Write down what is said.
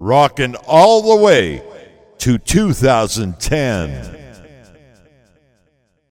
rocking all the way to 2010.